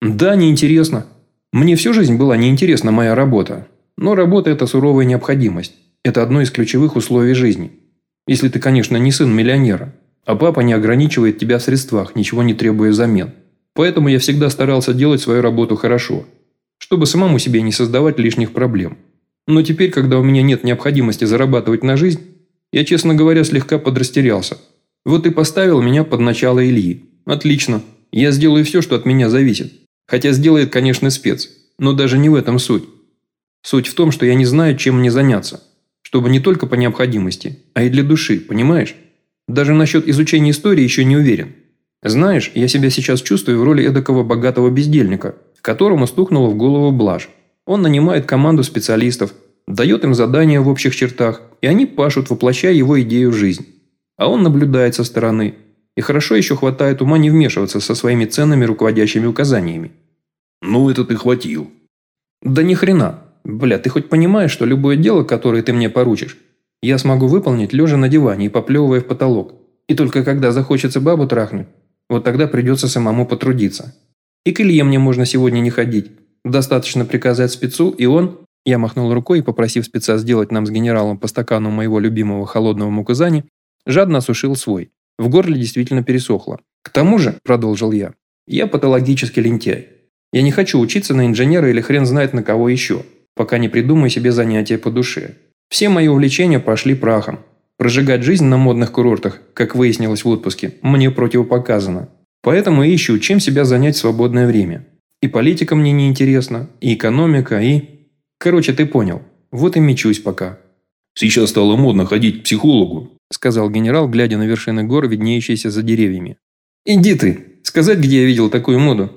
Да, неинтересно. Мне всю жизнь была неинтересна моя работа. Но работа – это суровая необходимость. Это одно из ключевых условий жизни. Если ты, конечно, не сын миллионера, а папа не ограничивает тебя в средствах, ничего не требуя взамен. Поэтому я всегда старался делать свою работу хорошо, чтобы самому себе не создавать лишних проблем. Но теперь, когда у меня нет необходимости зарабатывать на жизнь, я, честно говоря, слегка подрастерялся. Вот и поставил меня под начало Ильи. Отлично. Я сделаю все, что от меня зависит. Хотя сделает, конечно, спец. Но даже не в этом суть. Суть в том, что я не знаю, чем мне заняться. Чтобы не только по необходимости, а и для души, понимаешь? Даже насчет изучения истории еще не уверен. Знаешь, я себя сейчас чувствую в роли эдакого богатого бездельника, которому стукнуло в голову блажь. Он нанимает команду специалистов, дает им задания в общих чертах, и они пашут, воплощая его идею в жизнь. А он наблюдает со стороны. И хорошо еще хватает ума не вмешиваться со своими ценными руководящими указаниями. Ну, это ты хватил. Да ни хрена. Бля, ты хоть понимаешь, что любое дело, которое ты мне поручишь, я смогу выполнить лежа на диване и поплевывая в потолок. И только когда захочется бабу трахнуть, вот тогда придется самому потрудиться. И к Илье мне можно сегодня не ходить. Достаточно приказать спецу, и он... Я махнул рукой и, попросив спеца сделать нам с генералом по стакану моего любимого холодного мукузани, жадно осушил свой. В горле действительно пересохло. К тому же, продолжил я, я патологически лентяй. Я не хочу учиться на инженера или хрен знает на кого еще пока не придумаю себе занятия по душе. Все мои увлечения пошли прахом. Прожигать жизнь на модных курортах, как выяснилось в отпуске, мне противопоказано. Поэтому ищу, чем себя занять в свободное время. И политика мне не интересна, и экономика, и... Короче, ты понял. Вот и мечусь пока. «Сейчас стало модно ходить к психологу», – сказал генерал, глядя на вершины гор, виднеющиеся за деревьями. «Иди ты! Сказать, где я видел такую моду?»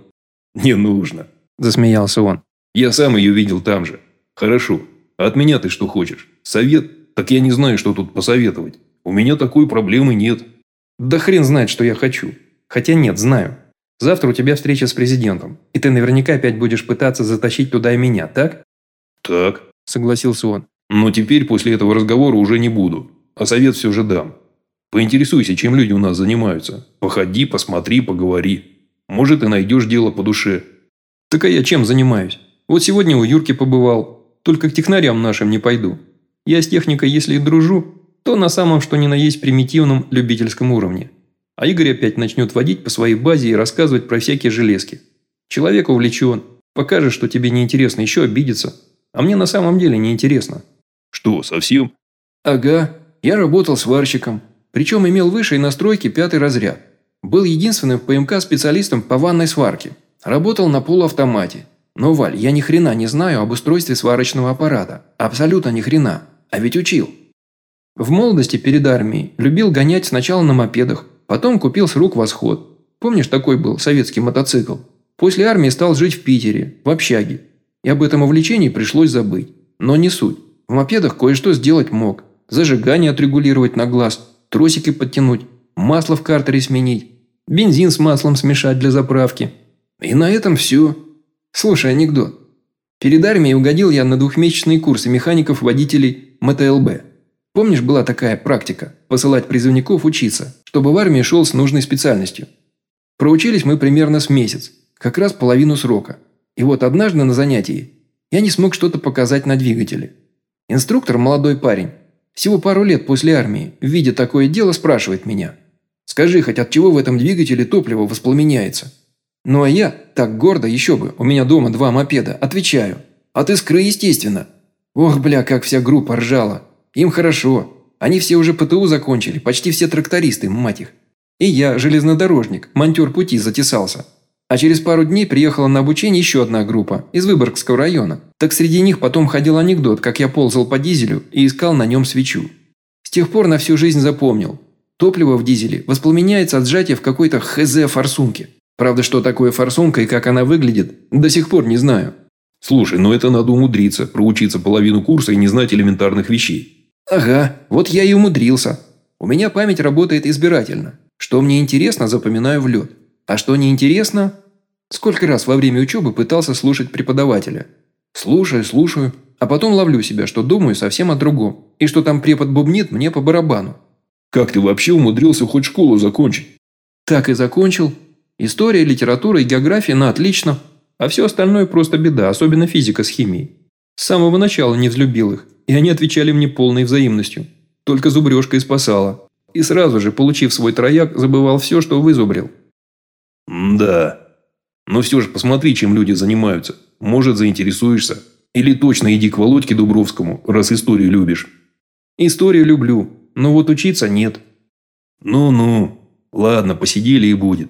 «Не нужно», – засмеялся он. «Я сам ее видел там же. Хорошо. А от меня ты что хочешь? Совет? Так я не знаю, что тут посоветовать. У меня такой проблемы нет. Да хрен знает, что я хочу. Хотя нет, знаю. Завтра у тебя встреча с президентом. И ты наверняка опять будешь пытаться затащить туда и меня, так? Так. Согласился он. Но теперь после этого разговора уже не буду. А совет все же дам. Поинтересуйся, чем люди у нас занимаются. Походи, посмотри, поговори. Может, и найдешь дело по душе. Так а я чем занимаюсь? Вот сегодня у Юрки побывал, только к технарям нашим не пойду. Я с техникой, если и дружу, то на самом что ни на есть примитивном любительском уровне. А Игорь опять начнет водить по своей базе и рассказывать про всякие железки. Человек увлечен. Покажешь, что тебе неинтересно, еще обидится. А мне на самом деле неинтересно. Что, совсем? Ага, я работал сварщиком. Причем имел высшие настройки пятый разряд. Был единственным в ПМК специалистом по ванной сварке. Работал на полуавтомате. Но, Валь, я ни хрена не знаю об устройстве сварочного аппарата. Абсолютно ни хрена. А ведь учил. В молодости перед армией любил гонять сначала на мопедах, потом купил с рук восход. Помнишь, такой был советский мотоцикл? После армии стал жить в Питере, в общаге. И об этом увлечении пришлось забыть. Но не суть. В мопедах кое-что сделать мог. Зажигание отрегулировать на глаз, тросики подтянуть, масло в картере сменить, бензин с маслом смешать для заправки. И на этом все. Слушай анекдот. Перед армией угодил я на двухмесячные курсы механиков-водителей МТЛБ. Помнишь, была такая практика – посылать призывников учиться, чтобы в армии шел с нужной специальностью. Проучились мы примерно с месяц, как раз половину срока. И вот однажды на занятии я не смог что-то показать на двигателе. Инструктор, молодой парень, всего пару лет после армии, видя такое дело, спрашивает меня. «Скажи, хоть от чего в этом двигателе топливо воспламеняется?» Ну а я, так гордо, еще бы, у меня дома два мопеда, отвечаю. От искры, естественно. Ох, бля, как вся группа ржала. Им хорошо. Они все уже ПТУ закончили, почти все трактористы, мать их. И я, железнодорожник, монтер пути, затесался. А через пару дней приехала на обучение еще одна группа из Выборгского района. Так среди них потом ходил анекдот, как я ползал по дизелю и искал на нем свечу. С тех пор на всю жизнь запомнил. Топливо в дизеле воспламеняется от сжатия в какой-то хз форсунке. Правда, что такое форсунка и как она выглядит, до сих пор не знаю. Слушай, но это надо умудриться, проучиться половину курса и не знать элементарных вещей. Ага, вот я и умудрился. У меня память работает избирательно. Что мне интересно, запоминаю в лед. А что не интересно? Сколько раз во время учебы пытался слушать преподавателя. Слушаю, слушаю, а потом ловлю себя, что думаю совсем о другом. И что там препод бубнит мне по барабану. Как ты вообще умудрился хоть школу закончить? Так и закончил. История, литература и география на отлично. А все остальное просто беда, особенно физика с химией. С самого начала не взлюбил их, и они отвечали мне полной взаимностью. Только зубрежка и спасала. И сразу же, получив свой трояк, забывал все, что вызубрил. да. Но все же посмотри, чем люди занимаются. Может, заинтересуешься. Или точно иди к Володьке Дубровскому, раз историю любишь. Историю люблю, но вот учиться нет. Ну-ну. Ладно, посидели и будет.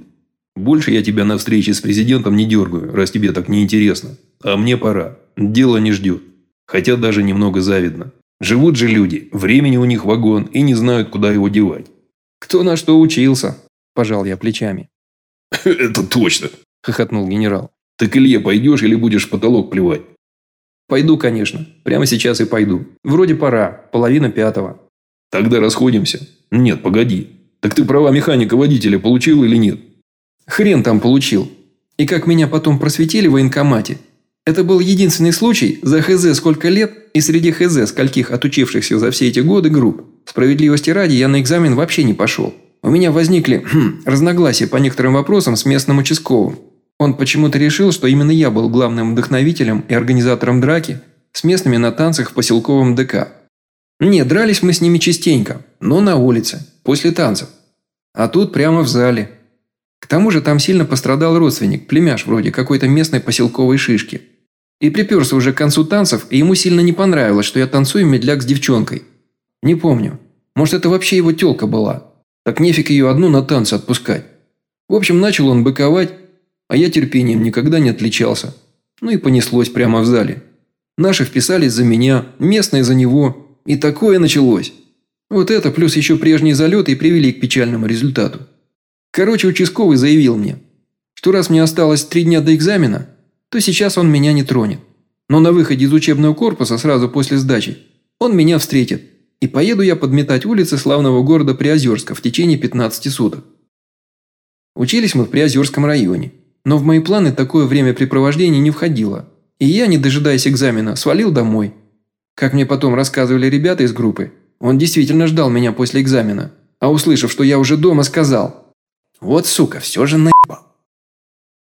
Больше я тебя на встрече с президентом не дергаю, раз тебе так неинтересно. А мне пора. Дело не ждет. Хотя даже немного завидно. Живут же люди, времени у них вагон и не знают, куда его девать. Кто на что учился? Пожал я плечами. Это точно, хохотнул генерал. Ты к Илье пойдешь или будешь в потолок плевать? Пойду, конечно. Прямо сейчас и пойду. Вроде пора. Половина пятого. Тогда расходимся. Нет, погоди. Так ты права механика-водителя получил или нет? Хрен там получил. И как меня потом просветили в военкомате. Это был единственный случай за хз сколько лет и среди хз скольких отучившихся за все эти годы групп. Справедливости ради я на экзамен вообще не пошел. У меня возникли хм, разногласия по некоторым вопросам с местным участковым. Он почему-то решил, что именно я был главным вдохновителем и организатором драки с местными на танцах в поселковом ДК. Не, дрались мы с ними частенько, но на улице, после танцев. А тут прямо в зале – к тому же там сильно пострадал родственник, племяш вроде какой-то местной поселковой шишки. И приперся уже к концу танцев, и ему сильно не понравилось, что я танцую медляк с девчонкой. Не помню. Может, это вообще его тёлка была. Так нефиг ее одну на танцы отпускать. В общем, начал он быковать, а я терпением никогда не отличался. Ну и понеслось прямо в зале. Наши вписались за меня, местные за него. И такое началось. Вот это плюс еще прежние залеты и привели к печальному результату. Короче, участковый заявил мне, что раз мне осталось три дня до экзамена, то сейчас он меня не тронет. Но на выходе из учебного корпуса сразу после сдачи он меня встретит, и поеду я подметать улицы славного города Приозерска в течение 15 суток. Учились мы в Приозерском районе, но в мои планы такое времяпрепровождение не входило, и я, не дожидаясь экзамена, свалил домой. Как мне потом рассказывали ребята из группы, он действительно ждал меня после экзамена, а услышав, что я уже дома, сказал – вот, сука, все же наебал.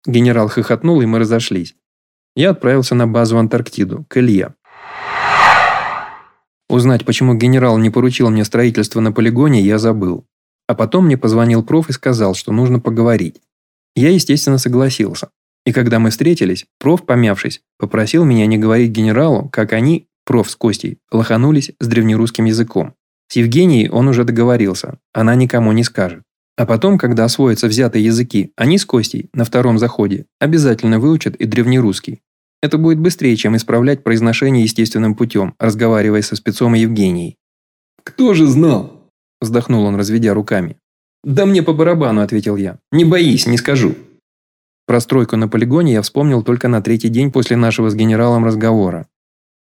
Генерал хохотнул, и мы разошлись. Я отправился на базу Антарктиду, к Илье. Узнать, почему генерал не поручил мне строительство на полигоне, я забыл. А потом мне позвонил проф и сказал, что нужно поговорить. Я, естественно, согласился. И когда мы встретились, проф, помявшись, попросил меня не говорить генералу, как они, проф с Костей, лоханулись с древнерусским языком. С Евгенией он уже договорился, она никому не скажет. А потом, когда освоятся взятые языки, они с Костей на втором заходе обязательно выучат и древнерусский. Это будет быстрее, чем исправлять произношение естественным путем, разговаривая со спецом и Евгенией. «Кто же знал?» – вздохнул он, разведя руками. «Да мне по барабану», – ответил я. «Не боись, не скажу». Про стройку на полигоне я вспомнил только на третий день после нашего с генералом разговора.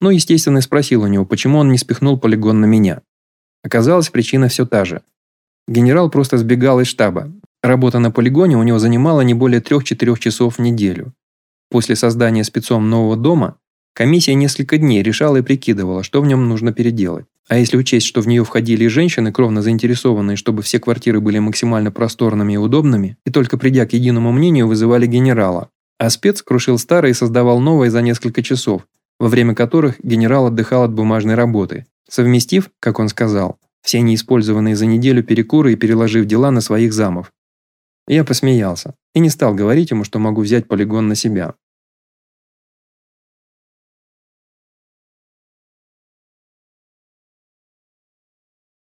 Ну, естественно, спросил у него, почему он не спихнул полигон на меня. Оказалось, причина все та же. Генерал просто сбегал из штаба. Работа на полигоне у него занимала не более 3-4 часов в неделю. После создания спецом нового дома комиссия несколько дней решала и прикидывала, что в нем нужно переделать. А если учесть, что в нее входили и женщины, кровно заинтересованные, чтобы все квартиры были максимально просторными и удобными, и только придя к единому мнению, вызывали генерала. А спец крушил старое и создавал новое за несколько часов, во время которых генерал отдыхал от бумажной работы, совместив, как он сказал, все неиспользованные за неделю перекуры и переложив дела на своих замов. Я посмеялся и не стал говорить ему, что могу взять полигон на себя.